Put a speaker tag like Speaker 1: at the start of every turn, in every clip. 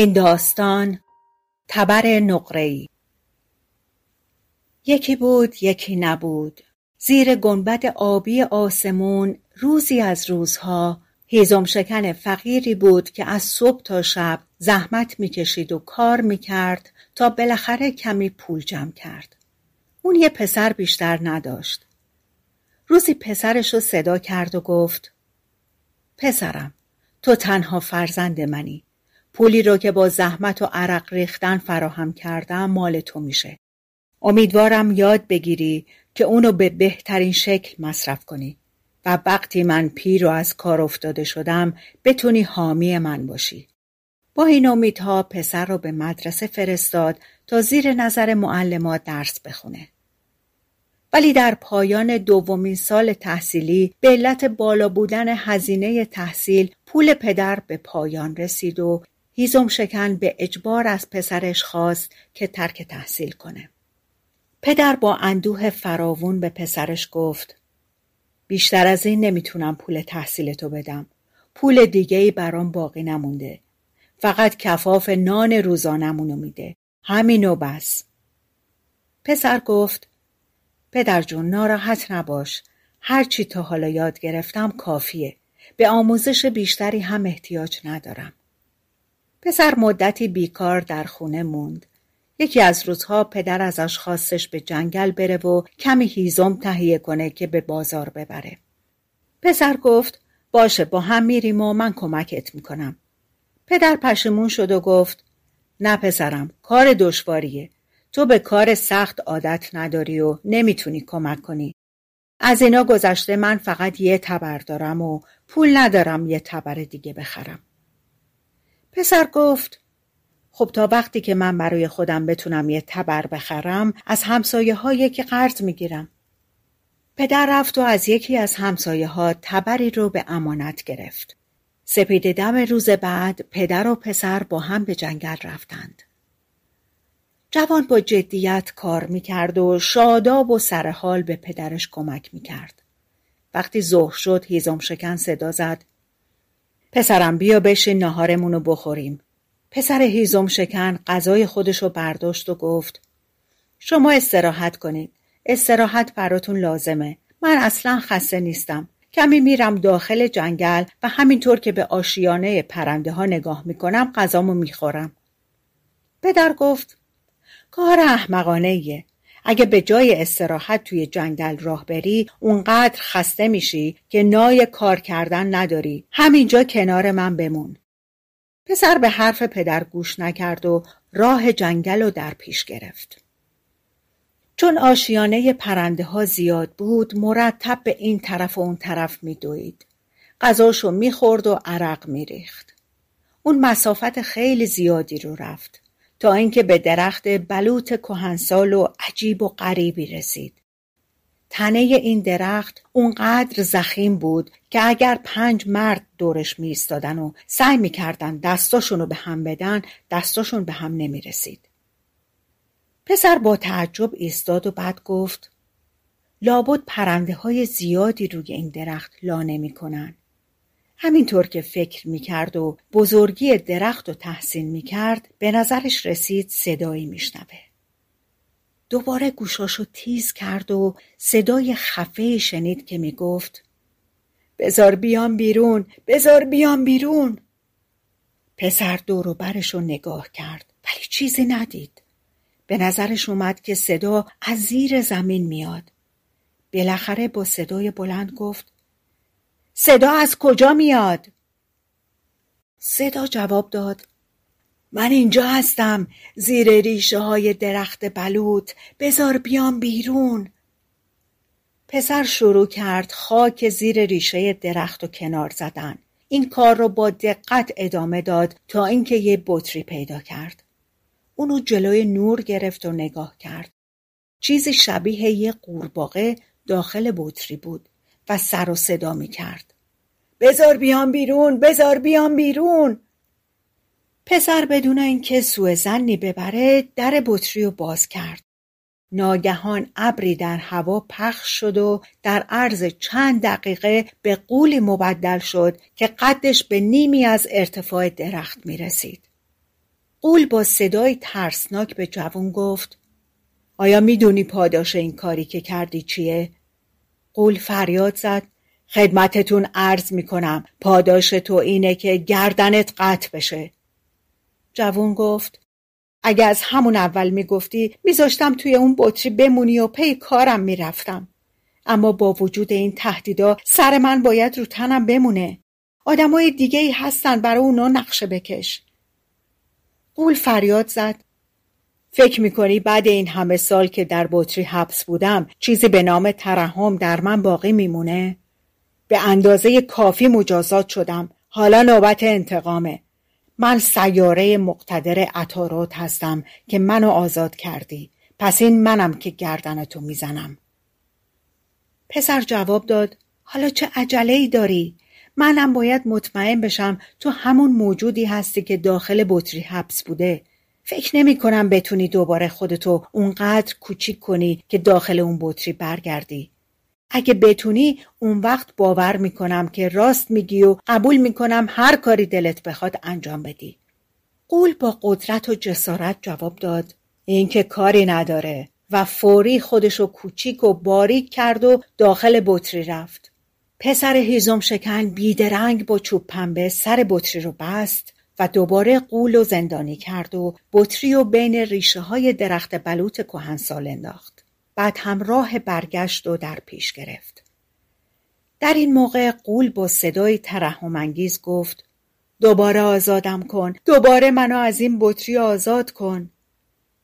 Speaker 1: این داستان تبر نقره‌ای. یکی بود یکی نبود. زیر گنبد آبی آسمون روزی از روزها هیزم شکن فقیری بود که از صبح تا شب زحمت می‌کشید و کار می‌کرد تا بالاخره کمی پول جمع کرد. اون یه پسر بیشتر نداشت. روزی پسرش رو صدا کرد و گفت پسرم تو تنها فرزند منی. پولی رو که با زحمت و عرق ریختن فراهم کردم مال تو میشه. امیدوارم یاد بگیری که اونو به بهترین شکل مصرف کنی و وقتی من پیر و از کار افتاده شدم بتونی حامی من باشی. با این امیدها پسر رو به مدرسه فرستاد تا زیر نظر معلمات درس بخونه. ولی در پایان دومین سال تحصیلی به علت بالا بودن هزینه تحصیل پول پدر به پایان رسید و هیزم شکن به اجبار از پسرش خواست که ترک تحصیل کنه. پدر با اندوه فراوون به پسرش گفت بیشتر از این نمی‌تونم پول تحصیلتو بدم. پول دیگه ای برام باقی نمونده. فقط کفاف نان روزانمونو میده. همینو بس. پسر گفت پدر جون ناراحت نباش. هرچی تا حالا یاد گرفتم کافیه. به آموزش بیشتری هم احتیاج ندارم. پسر مدتی بیکار در خونه موند. یکی از روزها پدر ازش خواستش به جنگل بره و کمی هیزم تهیه کنه که به بازار ببره. پسر گفت باشه با هم میریم و من کمکت می‌کنم. پدر پشمون شد و گفت نه پسرم کار دشواریه. تو به کار سخت عادت نداری و نمی‌تونی کمک کنی. از اینا گذشته من فقط یه تبر دارم و پول ندارم یه تبر دیگه بخرم. پسر گفت خب تا وقتی که من برای خودم بتونم یه تبر بخرم از همسایه هایی که قرض می‌گیرم. پدر رفت و از یکی از همسایه ها تبری رو به امانت گرفت. سپید دم روز بعد پدر و پسر با هم به جنگل رفتند. جوان با جدیت کار می‌کرد و شاداب و سرحال به پدرش کمک می‌کرد. وقتی ظهر شد هیزم شکن صدا زد پسرم بیا بشین ناهارمونو بخوریم. پسر هیزم شکن غذای خودشو برداشت و گفت شما استراحت کنید. استراحت براتون لازمه. من اصلا خسته نیستم. کمی میرم داخل جنگل و همینطور که به آشیانه پرنده ها نگاه می‌کنم غذامو می‌خورم. پدر گفت کار احمقانه ایه. اگه به جای استراحت توی جنگل راه بری اونقدر خسته میشی که نای کار کردن نداری. همینجا کنار من بمون. پسر به حرف پدر گوش نکرد و راه جنگل رو در پیش گرفت. چون آشیانه پرنده ها زیاد بود مرتب به این طرف و اون طرف میدوید. غذاشو می‌خورد و عرق میریخت. اون مسافت خیلی زیادی رو رفت. تا اینکه به درخت بلوط کهنسال و عجیب و غریبی رسید. تنه این درخت اونقدر زخیم بود که اگر پنج مرد دورش می و سعی می‌کردن دستاشون رو به هم بدن دستاشون به هم نمی رسید. پسر با تعجب ایستاد و بعد گفت لابد پرنده های زیادی روی این درخت لا نمی کنن. همینطور که فکر می‌کرد و بزرگی درخت و تحسین می‌کرد به نظرش رسید صدایی میشنوه. دوباره گوشاشو تیز کرد و صدای خفه شنید که می‌گفت بزار بیام بیرون بزار بیام بیرون. پسر دور و برش رو نگاه کرد ولی چیزی ندید. به نظرش اومد که صدا از زیر زمین میاد. بالاخره با صدای بلند گفت صدا از کجا میاد؟ صدا جواب داد. من اینجا هستم. زیر ریشه های درخت بلوط. بزار بیام بیرون. پسر شروع کرد خاک زیر ریشه درخت و کنار زدن. این کار رو با دقت ادامه داد تا اینکه یه بطری پیدا کرد. اونو جلوی نور گرفت و نگاه کرد. چیزی شبیه یه قورباغه داخل بطری بود و سر و صدا می کرد بزار بیان بیرون بزار بیان بیرون پسر بدون اینکه سوء زنی ببره در بطری رو باز کرد ناگهان ابری در هوا پخش شد و در عرض چند دقیقه به قولی مبدل شد که قدش به نیمی از ارتفاع درخت می رسید. قول با صدای ترسناک به جوون گفت آیا می‌دونی پاداش این کاری که کردی چیه؟ قول فریاد زد خدمتتون عرض می‌کنم پاداش تو اینه که گردنت قطع بشه. جوون گفت اگه از همون اول می‌گفتی میذاشتم توی اون بطری بمونی و پی کارم می‌رفتم. اما با وجود این تهدیدا سر من باید رو تنم بمونه. آدمای دیگه ای هستن برای اونا نقشه بکش. قول فریاد زد. فکر می‌کنی بعد این همه سال که در بطری حبس بودم چیزی به نام ترحم در من باقی میمونه؟ به اندازه کافی مجازات شدم. حالا نوبت انتقامه. من سیاره مقتدر عطارات هستم که منو آزاد کردی. پس این منم که گردنتو می‌زنم. پسر جواب داد حالا چه عجله ای داری؟ منم باید مطمئن بشم تو همون موجودی هستی که داخل بطری حبس بوده. فکر نمی کنم بتونی دوباره خودتو اونقدر کوچیک کنی که داخل اون بطری برگردی. اگه بتونی اون وقت باور می‌کنم که راست میگی و قبول می‌کنم هر کاری دلت بخواد انجام بدی. قول با قدرت و جسارت جواب داد این که کاری نداره و فوری خودشو کوچیک و باریک کرد و داخل بطری رفت. پسر هیزم شکن بیدرنگ با چوب پنبه سر بطری رو بست و دوباره قول و زندانی کرد و بطری و بین ریشه های درخت بلوط کهنسال انداخت. بعد هم راه برگشت و در پیش گرفت. در این موقع قول با صدای ترحمانگیز گفت دوباره آزادم کن دوباره منو از این بطری آزاد کن.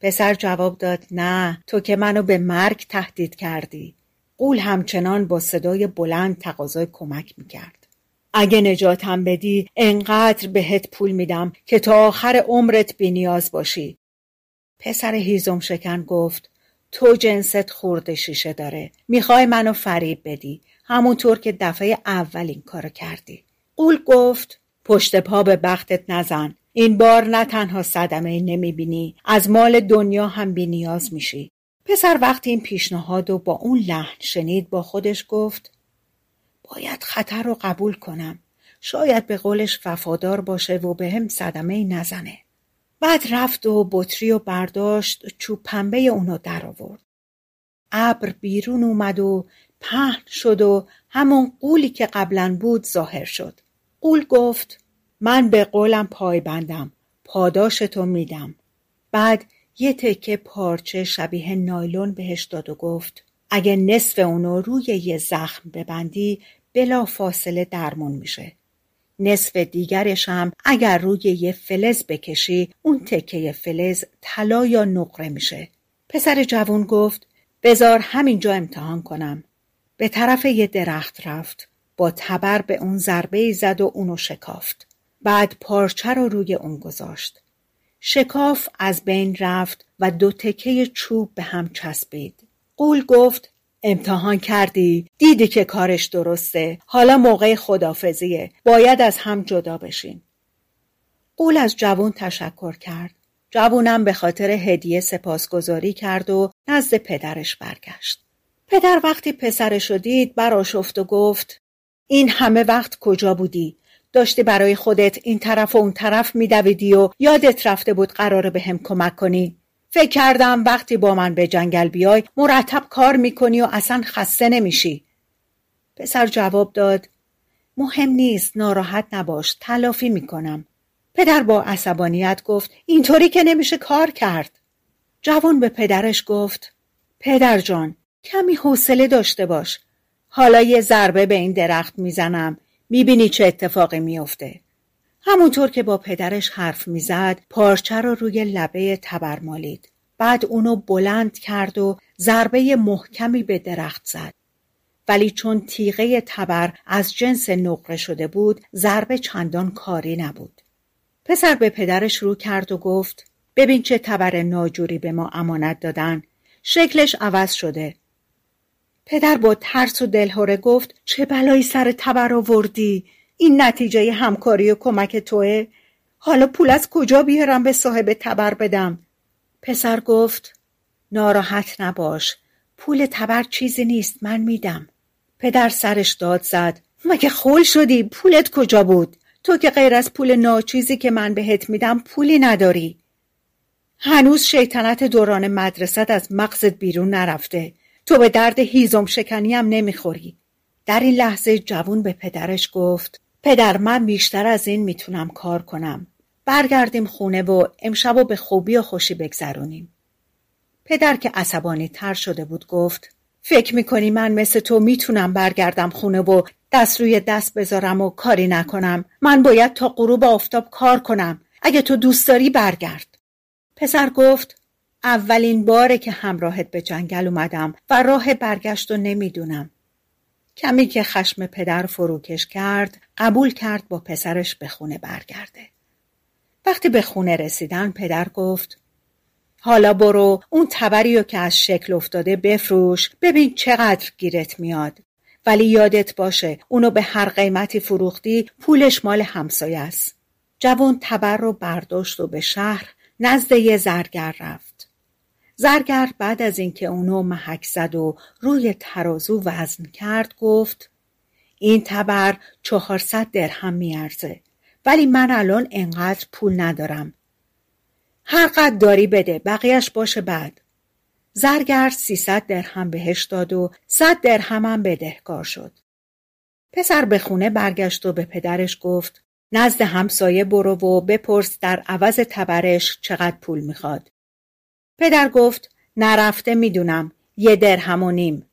Speaker 1: پسر جواب داد نه تو که منو به مرگ تهدید کردی. قول همچنان با صدای بلند تقاضای کمک می‌کرد. اگه نجاتم بدی انقدر بهت پول میدم که تا آخر عمرت بینیاز باشی. پسر هیزم شکن گفت تو جنست خورده شیشه داره. می‌خوای منو فریب بدی. همونطور که دفعه اول این کارو کردی. قول گفت پشت پا به بختت نزن. این بار نه تنها صدمه نمی‌بینی از مال دنیا هم بینیاز میشی. پسر وقتی این پیشنهاد و با اون لحن شنید با خودش گفت باید خطر رو قبول کنم. شاید به قولش وفادار باشه و به هم صدمه نزنه. بعد رفت و بطری و برداشت چوب پنبه اونو در آورد. ابر بیرون اومد و پهن شد و همون قولی که قبلا بود ظاهر شد. قول گفت من به قولم پایبندم. پاداشتو میدم. بعد یه تکه پارچه شبیه نایلون بهش داد و گفت اگه نصف اونو روی یه زخم ببندی بلا فاصله درمون میشه. نصف دیگرش هم اگر روی یه فلز بکشی اون تکه فلز طلا یا نقره میشه. پسر جوون گفت بزار همینجا امتحان کنم. به طرف یه درخت رفت. با تبر به اون ضربه زد و اونو شکافت. بعد پارچه رو روی اون گذاشت. شکاف از بین رفت و دو تکه چوب به هم چسبید. قول گفت امتحان کردی؟ دیدی که کارش درسته. حالا موقع خدافزیه. باید از هم جدا بشین قول از جوون تشکر کرد. جوونم به خاطر هدیه سپاسگزاری کرد و نزد پدرش برگشت. پدر وقتی پسرش دید براشفت و گفت این همه وقت کجا بودی؟ داشتی برای خودت این طرف و اون طرف میدویدی و یادت رفته بود قراره به هم کمک کنی؟ فکر کردم وقتی با من به جنگل بیای مرتب کار می‌کنی و اصلا خسته نمیشی. پسر جواب داد مهم نیست ناراحت نباش تلافی می‌کنم. پدر با عصبانیت گفت اینطوری که نمیشه کار کرد. جوان به پدرش گفت پدر جان کمی حوصله داشته باش. حالا یه ضربه به این درخت می‌زنم. می‌بینی چه اتفاقی میافته. همونطور که با پدرش حرف می‌زد پارچه رو روی لبه تبر مالید. بعد اونو بلند کرد و ضربه محکمی به درخت زد. ولی چون تیغه تبر از جنس نقره شده بود ضربه چندان کاری نبود پسر به پدرش رو کرد و گفت ببین چه تبر ناجوری به ما امانت دادن شکلش عوض شده پدر با ترس و دلهوره گفت چه بلایی سر تبر آوردی این نتیجه همکاری و کمک توه. حالا پول از کجا بیارم به صاحب تبر بدم؟ پسر گفت ناراحت نباش پول تبر چیزی نیست من میدم. پدر سرش داد زد مگه خول شدی؟ پولت کجا بود؟ تو که غیر از پول ناچیزی که من بهت میدم پولی نداری. هنوز شیطنت دوران مدرست از مغزت بیرون نرفته. تو به درد هیزم شکنی هم نمی‌خوری. در این لحظه جوون به پدرش گفت پدر من بیشتر از این می‌تونم کار کنم. برگردیم خونه و امشب و به خوبی و خوشی بگذرونیم. پدر که عصبانی تر شده بود گفت فکر می‌کنی من مثل تو می‌تونم برگردم خونه و دست روی دست بذارم و کاری نکنم؟ من باید تا غروب آفتاب کار کنم. اگه تو دوست داری برگرد. پسر گفت اولین باره که همراهت به جنگل اومدم و راه برگشت و نمی‌دونم. کمی که خشم پدر فروکش کرد قبول کرد با پسرش به خونه برگرده. وقتی به خونه رسیدن پدر گفت حالا برو اون تبری که از شکل افتاده بفروش ببین چقدر گیرت میاد. ولی یادت باشه اونو به هر قیمتی فروختی پولش مال همسایه است. جوان تبر رو برداشت و به شهر نزد یه زرگر رفت. زرگر بعد از اینکه اونو محک زد و روی ترازو وزن کرد گفت این تبر چهارصد درهم میارزه ولی من الان انقدر پول ندارم. هر قد داری بده بقیهش باشه بعد. زرگر سیصد درهم بهش داد و صد درهمم بدهکار شد. پسر به خونه برگشت و به پدرش گفت نزد همسایه برو و بپرس در عوض تبرش چقدر پول می‌خواد. پدر گفت نرفته می‌دونم یه درهم و نیم.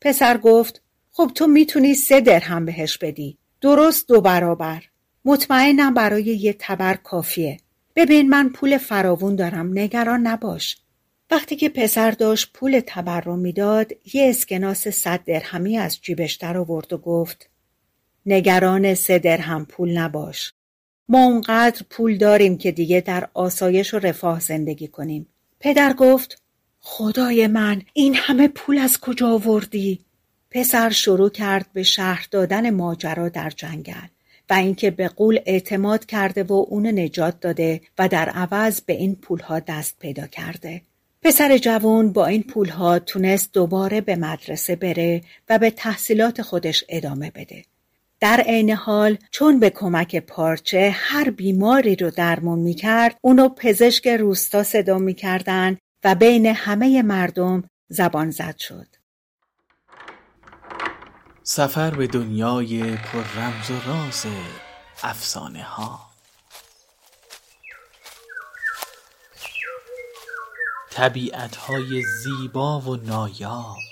Speaker 1: پسر گفت خب تو می‌تونی سه درهم بهش بدی. درست دو برابر. مطمئنم برای یه تبر کافیه. ببین من پول فراوون دارم نگران نباش. وقتی که پسر داشت پول تبر رو می‌داد یه اسکناس صد درهمی از جیبش در آورد و گفت نگران سه درهم پول نباش. ما اونقدر پول داریم که دیگه در آسایش و رفاه زندگی کنیم. پدر گفت خدای من این همه پول از کجا آوردی پسر شروع کرد به شهر دادن ماجرا در جنگل و اینکه به قول اعتماد کرده و اونو نجات داده و در عوض به این پولها دست پیدا کرده. پسر جوان با این پولها تونست دوباره به مدرسه بره و به تحصیلات خودش ادامه بده. در عین حال چون به کمک پارچه هر بیماری رو درمون می‌کرد اونو پزشک روستا صدا می‌کردن و بین همه مردم زبان زد شد.
Speaker 2: سفر به دنیای پر رمز و راز افسانه ها طبیعت های زیبا و نایاب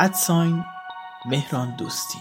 Speaker 2: ادساین مهران دوستی.